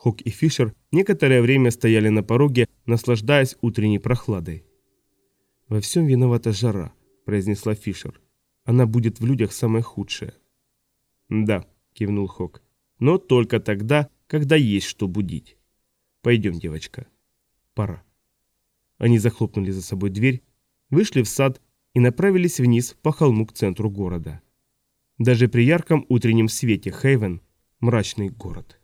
Хок и Фишер некоторое время стояли на пороге, наслаждаясь утренней прохладой. «Во всем виновата жара», — произнесла Фишер. «Она будет в людях самое худшее». «Да», — кивнул Хок. «Но только тогда, когда есть что будить. Пойдем, девочка. Пора». Они захлопнули за собой дверь, вышли в сад и направились вниз по холму к центру города. Даже при ярком утреннем свете Хейвен – мрачный город.